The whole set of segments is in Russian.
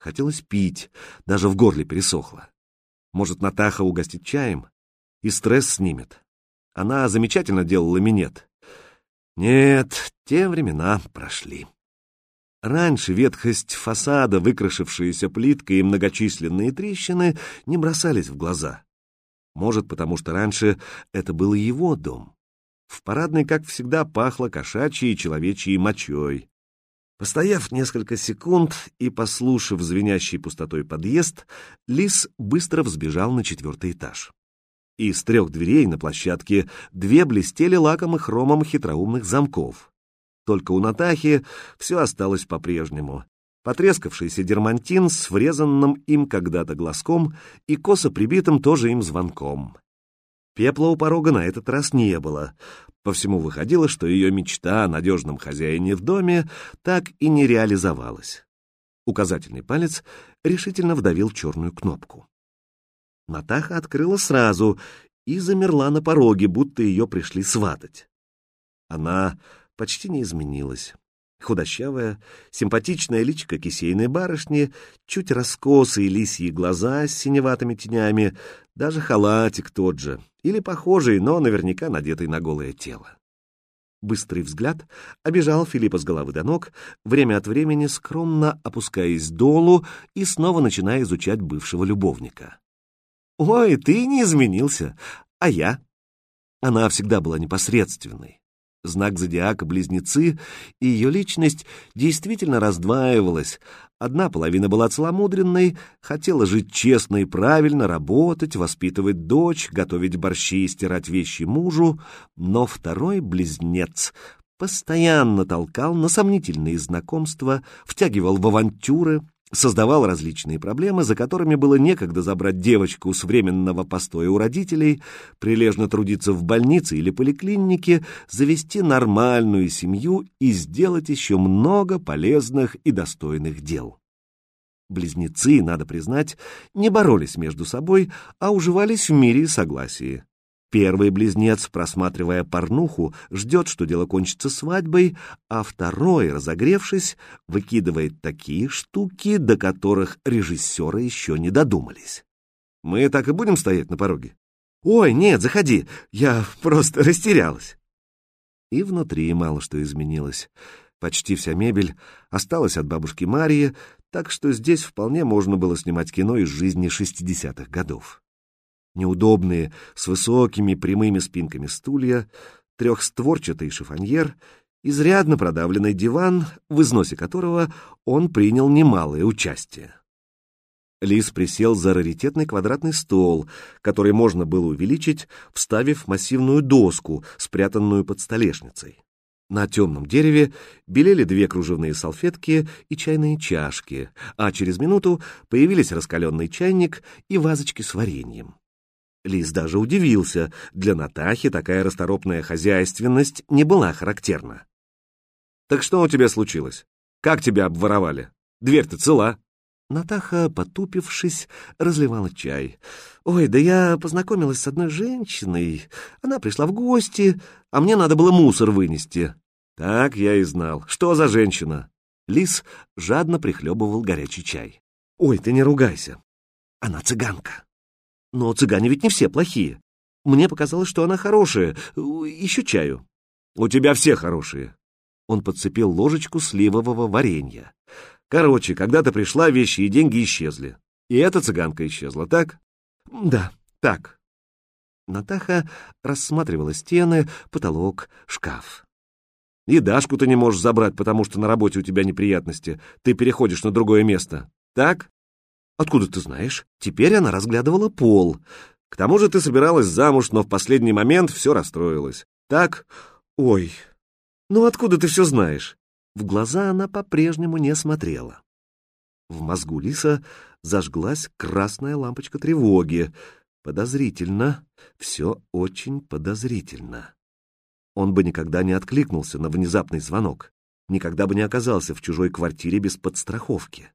Хотелось пить, даже в горле пересохло. Может, Натаха угостит чаем? И стресс снимет. Она замечательно делала минет. Нет, те времена прошли. Раньше ветхость фасада, выкрашившиеся плиткой и многочисленные трещины не бросались в глаза. Может, потому что раньше это был его дом. В парадной, как всегда, пахло кошачьей и человечьей мочой. Постояв несколько секунд и послушав звенящий пустотой подъезд, Лис быстро взбежал на четвертый этаж. Из трех дверей на площадке две блестели лаком и хромом хитроумных замков. Только у Натахи все осталось по-прежнему. Потрескавшийся дермантин с врезанным им когда-то глазком и косо прибитым тоже им звонком. Пепла у порога на этот раз не было. По всему выходило, что ее мечта о надежном хозяине в доме так и не реализовалась. Указательный палец решительно вдавил черную кнопку. Натаха открыла сразу и замерла на пороге, будто ее пришли сватать. Она почти не изменилась. Худощавая, симпатичная личико кисейной барышни, чуть раскосые лисьи глаза с синеватыми тенями, даже халатик тот же, или похожий, но наверняка надетый на голое тело. Быстрый взгляд обижал Филиппа с головы до ног, время от времени скромно опускаясь долу и снова начиная изучать бывшего любовника. «Ой, ты не изменился, а я?» Она всегда была непосредственной, знак зодиака Близнецы, и ее личность действительно раздваивалась. Одна половина была целомудренной, хотела жить честно и правильно, работать, воспитывать дочь, готовить борщи и стирать вещи мужу, но второй близнец постоянно толкал на сомнительные знакомства, втягивал в авантюры, создавал различные проблемы, за которыми было некогда забрать девочку с временного постоя у родителей, прилежно трудиться в больнице или поликлинике, завести нормальную семью и сделать еще много полезных и достойных дел. Близнецы, надо признать, не боролись между собой, а уживались в мире и согласии. Первый близнец, просматривая порнуху, ждет, что дело кончится свадьбой, а второй, разогревшись, выкидывает такие штуки, до которых режиссеры еще не додумались. Мы так и будем стоять на пороге? Ой, нет, заходи, я просто растерялась. И внутри мало что изменилось. Почти вся мебель осталась от бабушки Марии, так что здесь вполне можно было снимать кино из жизни шестидесятых годов неудобные, с высокими прямыми спинками стулья, трехстворчатый шифоньер, изрядно продавленный диван, в износе которого он принял немалое участие. Лис присел за раритетный квадратный стол, который можно было увеличить, вставив массивную доску, спрятанную под столешницей. На темном дереве белели две кружевные салфетки и чайные чашки, а через минуту появились раскаленный чайник и вазочки с вареньем. Лис даже удивился. Для Натахи такая расторопная хозяйственность не была характерна. «Так что у тебя случилось? Как тебя обворовали? Дверь-то цела?» Натаха, потупившись, разливала чай. «Ой, да я познакомилась с одной женщиной. Она пришла в гости, а мне надо было мусор вынести». «Так я и знал. Что за женщина?» Лис жадно прихлебывал горячий чай. «Ой, ты не ругайся. Она цыганка». Но цыгане ведь не все плохие. Мне показалось, что она хорошая. Еще чаю. У тебя все хорошие. Он подцепил ложечку сливового варенья. Короче, когда ты пришла, вещи и деньги исчезли. И эта цыганка исчезла, так? Да, так. Натаха рассматривала стены, потолок, шкаф. И Дашку ты не можешь забрать, потому что на работе у тебя неприятности. Ты переходишь на другое место. Так? Откуда ты знаешь? Теперь она разглядывала пол. К тому же ты собиралась замуж, но в последний момент все расстроилось. Так? Ой. Ну откуда ты все знаешь? В глаза она по-прежнему не смотрела. В мозгу Лиса зажглась красная лампочка тревоги. Подозрительно. Все очень подозрительно. Он бы никогда не откликнулся на внезапный звонок. Никогда бы не оказался в чужой квартире без подстраховки.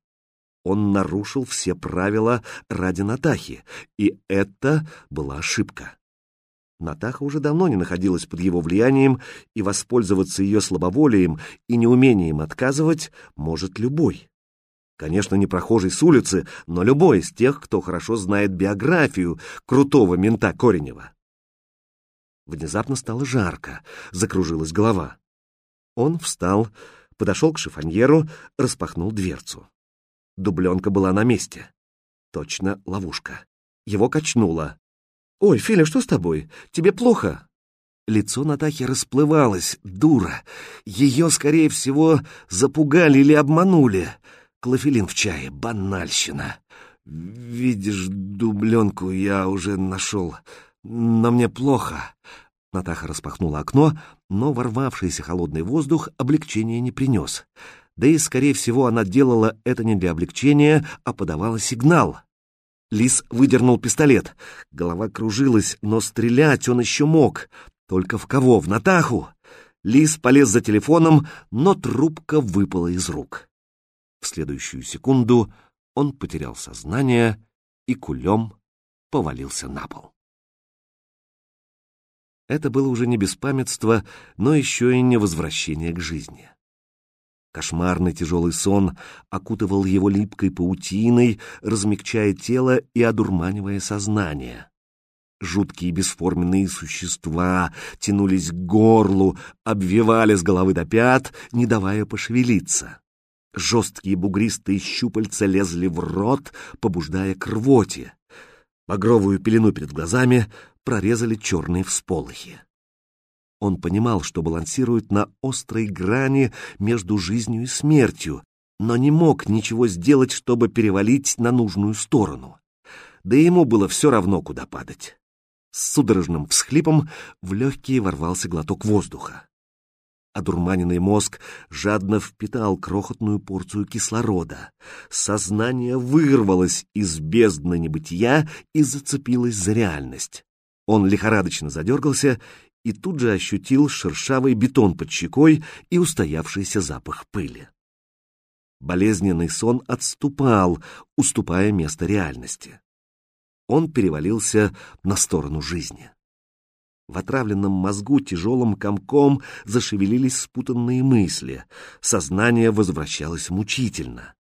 Он нарушил все правила ради Натахи, и это была ошибка. Натаха уже давно не находилась под его влиянием, и воспользоваться ее слабоволием и неумением отказывать может любой. Конечно, не прохожий с улицы, но любой из тех, кто хорошо знает биографию крутого мента Коренева. Внезапно стало жарко, закружилась голова. Он встал, подошел к шифоньеру, распахнул дверцу. Дубленка была на месте. Точно ловушка. Его качнуло. «Ой, Филя, что с тобой? Тебе плохо?» Лицо Натахи расплывалось, дура. Ее, скорее всего, запугали или обманули. Клофелин в чае, банальщина. «Видишь, дубленку я уже нашел, но мне плохо». Натаха распахнула окно, но ворвавшийся холодный воздух облегчения не принес. Да и, скорее всего, она делала это не для облегчения, а подавала сигнал. Лис выдернул пистолет. Голова кружилась, но стрелять он еще мог. Только в кого? В Натаху? Лис полез за телефоном, но трубка выпала из рук. В следующую секунду он потерял сознание и кулем повалился на пол. Это было уже не беспамятство, но еще и не возвращение к жизни. Кошмарный тяжелый сон окутывал его липкой паутиной, размягчая тело и одурманивая сознание. Жуткие бесформенные существа тянулись к горлу, обвивали с головы до пят, не давая пошевелиться. Жесткие бугристые щупальца лезли в рот, побуждая к рвоте. Багровую пелену перед глазами прорезали черные всполохи. Он понимал, что балансирует на острой грани между жизнью и смертью, но не мог ничего сделать, чтобы перевалить на нужную сторону. Да ему было все равно, куда падать. С судорожным всхлипом в легкие ворвался глоток воздуха. Одурманенный мозг жадно впитал крохотную порцию кислорода. Сознание вырвалось из бездны небытия и зацепилось за реальность. Он лихорадочно задергался и тут же ощутил шершавый бетон под щекой и устоявшийся запах пыли. Болезненный сон отступал, уступая место реальности он перевалился на сторону жизни. В отравленном мозгу тяжелым комком зашевелились спутанные мысли, сознание возвращалось мучительно.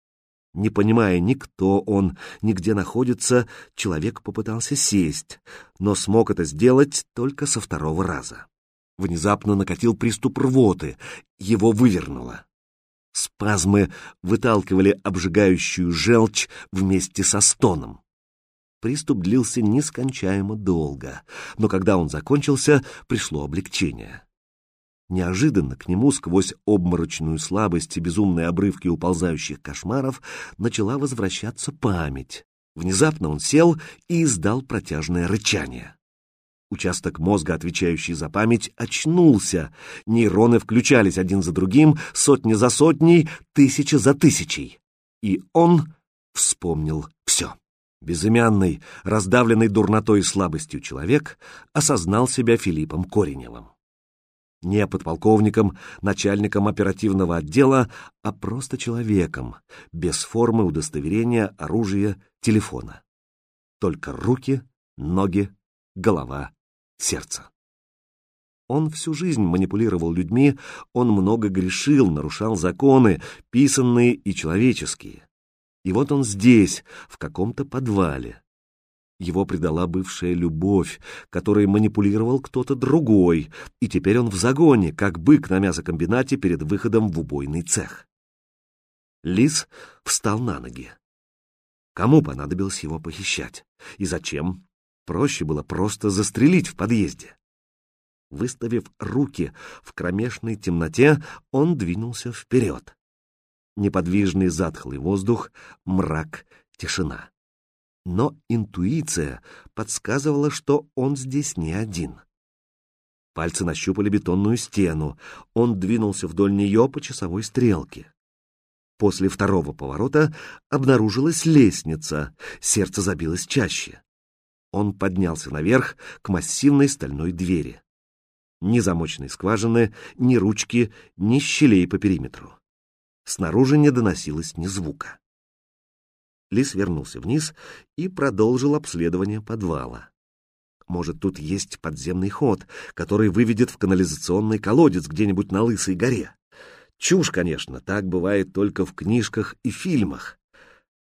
Не понимая ни кто он, ни где находится, человек попытался сесть, но смог это сделать только со второго раза. Внезапно накатил приступ рвоты, его вывернуло. Спазмы выталкивали обжигающую желчь вместе со стоном. Приступ длился нескончаемо долго, но когда он закончился, пришло облегчение. Неожиданно к нему сквозь обморочную слабость и безумные обрывки уползающих кошмаров начала возвращаться память. Внезапно он сел и издал протяжное рычание. Участок мозга, отвечающий за память, очнулся. Нейроны включались один за другим, сотни за сотней, тысячи за тысячей. И он вспомнил все. Безымянный, раздавленный дурнотой и слабостью человек осознал себя Филиппом Кореневым. Не подполковником, начальником оперативного отдела, а просто человеком, без формы удостоверения, оружия, телефона. Только руки, ноги, голова, сердце. Он всю жизнь манипулировал людьми, он много грешил, нарушал законы, писанные и человеческие. И вот он здесь, в каком-то подвале. Его предала бывшая любовь, которой манипулировал кто-то другой, и теперь он в загоне, как бык на мясокомбинате перед выходом в убойный цех. Лис встал на ноги. Кому понадобилось его похищать? И зачем? Проще было просто застрелить в подъезде. Выставив руки в кромешной темноте, он двинулся вперед неподвижный затхлый воздух, мрак, тишина. Но интуиция подсказывала, что он здесь не один. Пальцы нащупали бетонную стену. Он двинулся вдоль нее по часовой стрелке. После второго поворота обнаружилась лестница, сердце забилось чаще. Он поднялся наверх к массивной стальной двери. Ни замочной скважины, ни ручки, ни щелей по периметру. Снаружи не доносилось ни звука. Лис вернулся вниз и продолжил обследование подвала. Может, тут есть подземный ход, который выведет в канализационный колодец где-нибудь на Лысой горе. Чушь, конечно, так бывает только в книжках и фильмах.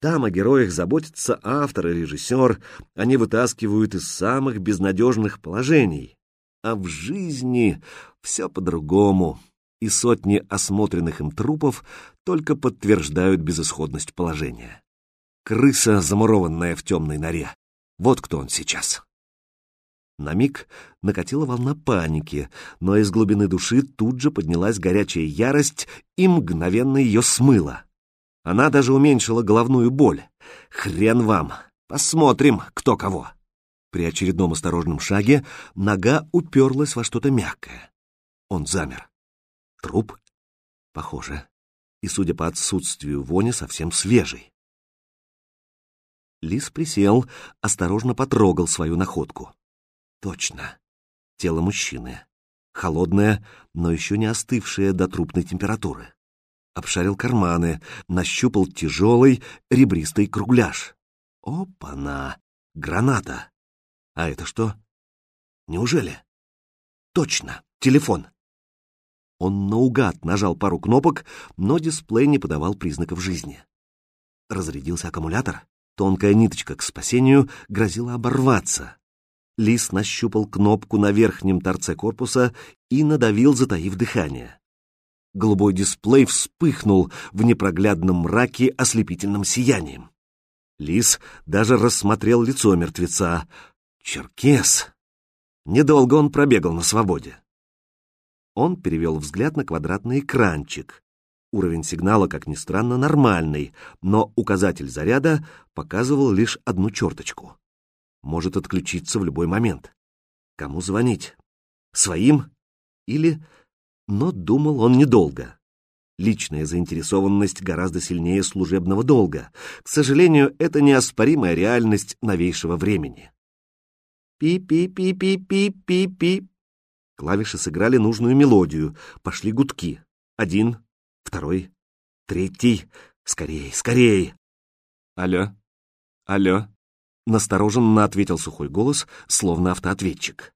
Там о героях заботится автор и режиссер, они вытаскивают из самых безнадежных положений. А в жизни все по-другому, и сотни осмотренных им трупов только подтверждают безысходность положения. Крыса, замурованная в темной норе. Вот кто он сейчас. На миг накатила волна паники, но из глубины души тут же поднялась горячая ярость и мгновенно ее смыла. Она даже уменьшила головную боль. Хрен вам! Посмотрим, кто кого. При очередном осторожном шаге нога уперлась во что-то мягкое. Он замер. Труп? Похоже. И, судя по отсутствию вони, совсем свежий. Лис присел, осторожно потрогал свою находку. Точно. Тело мужчины. Холодное, но еще не остывшее до трупной температуры. Обшарил карманы, нащупал тяжелый ребристый кругляш. Опа-на! Граната! А это что? Неужели? Точно, телефон. Он наугад нажал пару кнопок, но дисплей не подавал признаков жизни. Разрядился аккумулятор, тонкая ниточка к спасению грозила оборваться. Лис нащупал кнопку на верхнем торце корпуса и надавил, затаив дыхание. Голубой дисплей вспыхнул в непроглядном мраке ослепительным сиянием. Лис даже рассмотрел лицо мертвеца. Черкес! Недолго он пробегал на свободе. Он перевел взгляд на квадратный экранчик. Уровень сигнала, как ни странно, нормальный, но указатель заряда показывал лишь одну черточку. Может отключиться в любой момент. Кому звонить? Своим? Или... Но думал он недолго. Личная заинтересованность гораздо сильнее служебного долга. К сожалению, это неоспоримая реальность новейшего времени. Пи-пи-пи-пи-пи-пи-пи. Клавиши сыграли нужную мелодию. Пошли гудки. Один, второй, третий. Скорей, скорей. Алло, алло. Настороженно ответил сухой голос, словно автоответчик.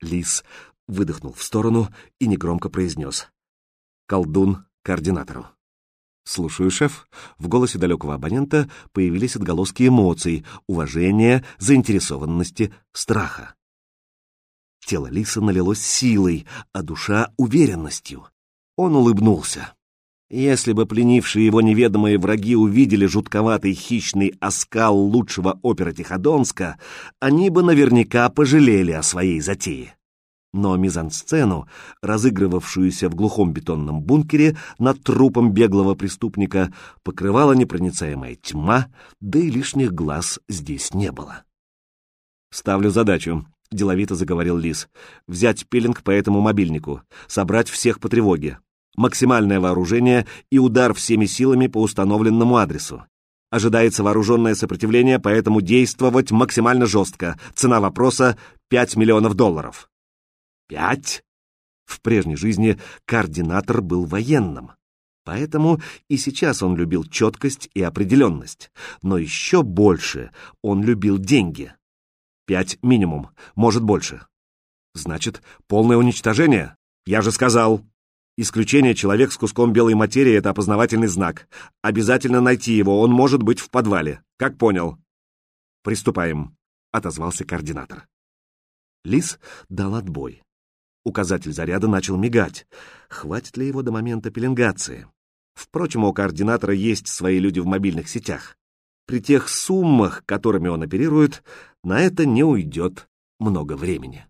Лис выдохнул в сторону и негромко произнес. «Колдун координатору». «Слушаю, шеф». В голосе далекого абонента появились отголоски эмоций, уважения, заинтересованности, страха. Тело лиса налилось силой, а душа — уверенностью. Он улыбнулся. Если бы пленившие его неведомые враги увидели жутковатый хищный оскал лучшего опера Тиходонска, они бы наверняка пожалели о своей затее но мизансцену, разыгрывавшуюся в глухом бетонном бункере над трупом беглого преступника, покрывала непроницаемая тьма, да и лишних глаз здесь не было. «Ставлю задачу», — деловито заговорил Лис, — «взять пилинг по этому мобильнику, собрать всех по тревоге, максимальное вооружение и удар всеми силами по установленному адресу. Ожидается вооруженное сопротивление, поэтому действовать максимально жестко. Цена вопроса — 5 миллионов долларов. Пять? В прежней жизни координатор был военным. Поэтому и сейчас он любил четкость и определенность. Но еще больше он любил деньги. Пять минимум, может больше. Значит, полное уничтожение? Я же сказал. Исключение человек с куском белой материи — это опознавательный знак. Обязательно найти его, он может быть в подвале. Как понял? Приступаем, — отозвался координатор. Лис дал отбой. Указатель заряда начал мигать. Хватит ли его до момента пеленгации? Впрочем, у координатора есть свои люди в мобильных сетях. При тех суммах, которыми он оперирует, на это не уйдет много времени.